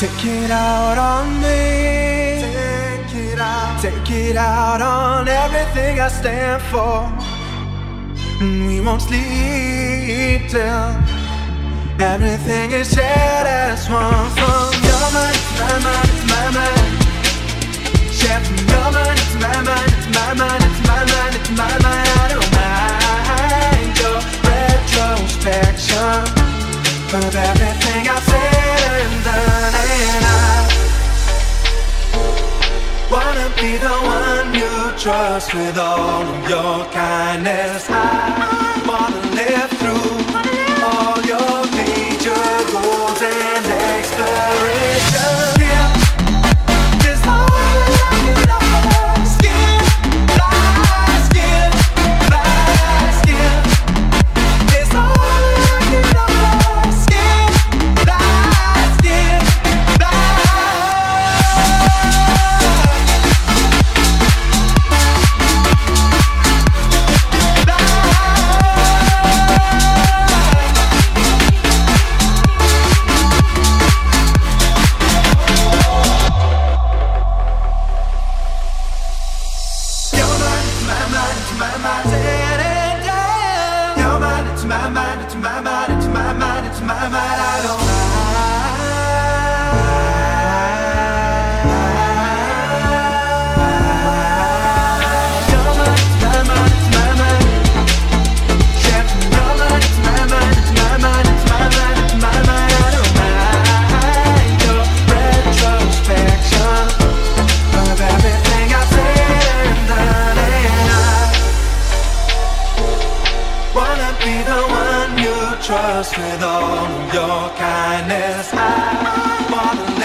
Take it out on me. Take it out. Take it out on everything I stand for. We won't sleep till everything is shared as one. Trust with all of your kindness. I. my mind, it's my trust with all your kindness. I wanna